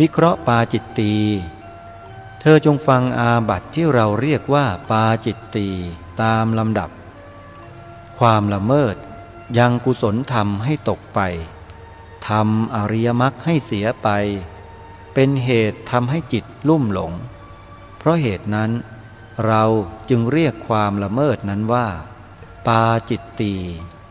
วิเคราะห์ปาจิตตีเธอจงฟังอาบัติที่เราเรียกว่าปาจิตตีตามลำดับ ความละเมิดยังกุศลธรรมให้ตกไปทำอริยมรรคให้เสียไป เป็นเหตุทำให้จิตลุ่มหลง เพราะเหตุนั้น เราจึงเรียกความละเมิดนั้นว่า ปาจิตตี